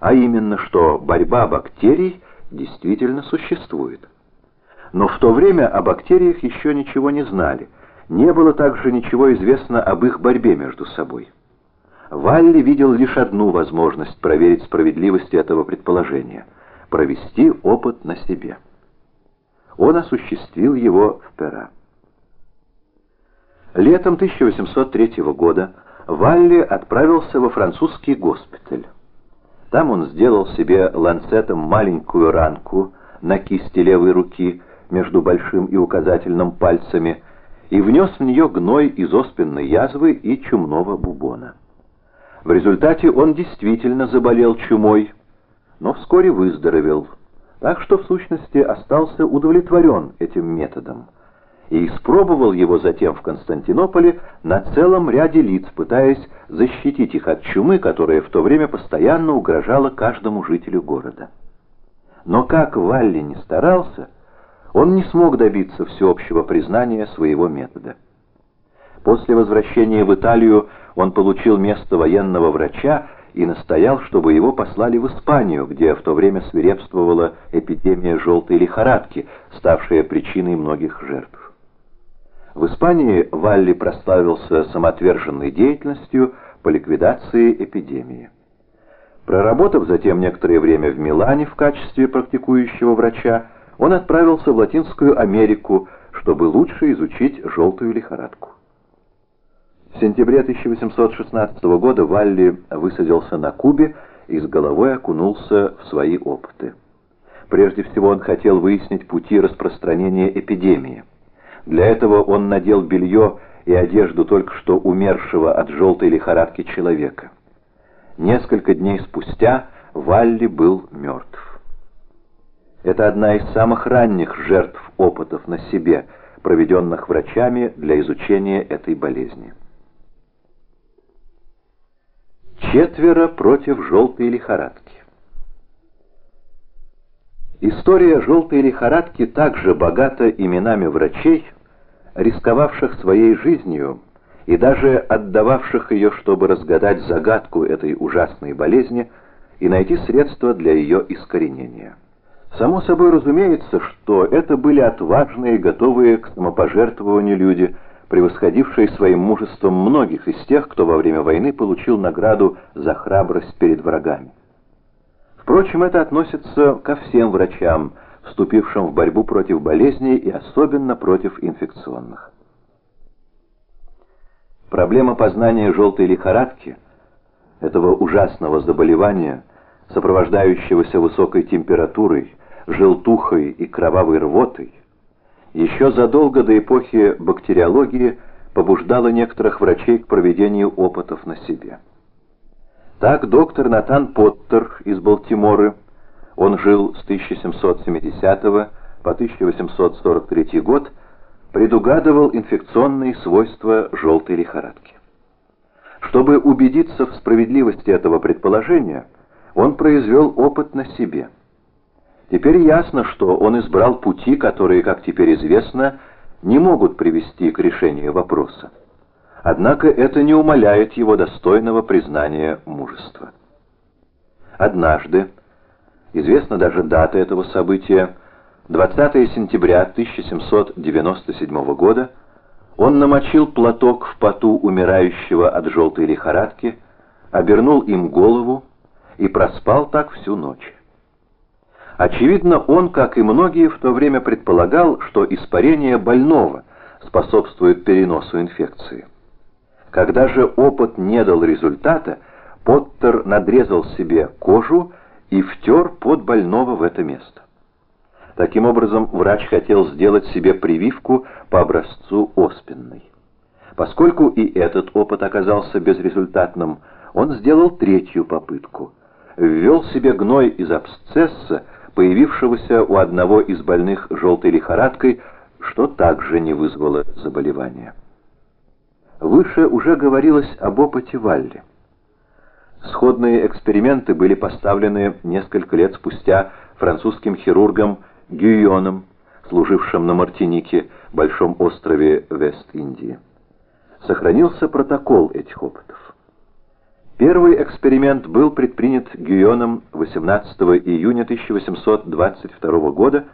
а именно, что борьба бактерий действительно существует. Но в то время о бактериях еще ничего не знали, не было также ничего известно об их борьбе между собой. Валли видел лишь одну возможность проверить справедливость этого предположения – провести опыт на себе. Он осуществил его в Пера. Летом 1803 года Валли отправился во французский госпиталь. Там он сделал себе ланцетом маленькую ранку на кисти левой руки между большим и указательным пальцами и внес в нее гной из оспенной язвы и чумного бубона. В результате он действительно заболел чумой, но вскоре выздоровел, так что в сущности остался удовлетворен этим методом и испробовал его затем в Константинополе на целом ряде лиц, пытаясь защитить их от чумы, которая в то время постоянно угрожала каждому жителю города. Но как Валли не старался, он не смог добиться всеобщего признания своего метода. После возвращения в Италию он получил место военного врача и настоял, чтобы его послали в Испанию, где в то время свирепствовала эпидемия желтой лихорадки, ставшая причиной многих жертв. В Испании Валли прославился самоотверженной деятельностью по ликвидации эпидемии. Проработав затем некоторое время в Милане в качестве практикующего врача, он отправился в Латинскую Америку, чтобы лучше изучить желтую лихорадку. В сентябре 1816 года Валли высадился на Кубе и с головой окунулся в свои опыты. Прежде всего он хотел выяснить пути распространения эпидемии. Для этого он надел белье и одежду только что умершего от желтой лихорадки человека. Несколько дней спустя Валли был мертв. Это одна из самых ранних жертв опытов на себе, проведенных врачами для изучения этой болезни. Четверо против желтой лихорадки. История желтой лихорадки также богата именами врачей, рисковавших своей жизнью и даже отдававших ее, чтобы разгадать загадку этой ужасной болезни и найти средства для ее искоренения. Само собой разумеется, что это были отважные, готовые к самопожертвованию люди, превосходившие своим мужеством многих из тех, кто во время войны получил награду за храбрость перед врагами. Впрочем, это относится ко всем врачам, вступившим в борьбу против болезней и особенно против инфекционных. Проблема познания желтой лихорадки, этого ужасного заболевания, сопровождающегося высокой температурой, желтухой и кровавой рвотой, еще задолго до эпохи бактериологии побуждала некоторых врачей к проведению опытов на себе. Так доктор Натан Поттер из Балтиморы он жил с 1770 по 1843 год, предугадывал инфекционные свойства желтой лихорадки. Чтобы убедиться в справедливости этого предположения, он произвел опыт на себе. Теперь ясно, что он избрал пути, которые, как теперь известно, не могут привести к решению вопроса. Однако это не умаляет его достойного признания мужества. Однажды, Известна даже дата этого события. 20 сентября 1797 года он намочил платок в поту умирающего от желтой лихорадки, обернул им голову и проспал так всю ночь. Очевидно, он, как и многие в то время, предполагал, что испарение больного способствует переносу инфекции. Когда же опыт не дал результата, Поттер надрезал себе кожу и втер под больного в это место. Таким образом, врач хотел сделать себе прививку по образцу оспенной. Поскольку и этот опыт оказался безрезультатным, он сделал третью попытку. Ввел себе гной из абсцесса, появившегося у одного из больных желтой лихорадкой, что также не вызвало заболевания. Выше уже говорилось об опыте Валли. Сходные эксперименты были поставлены несколько лет спустя французским хирургом Гюйоном, служившим на Мартинике, большом острове Вест-Индии. Сохранился протокол этих опытов. Первый эксперимент был предпринят Гийоном 18 июня 1822 года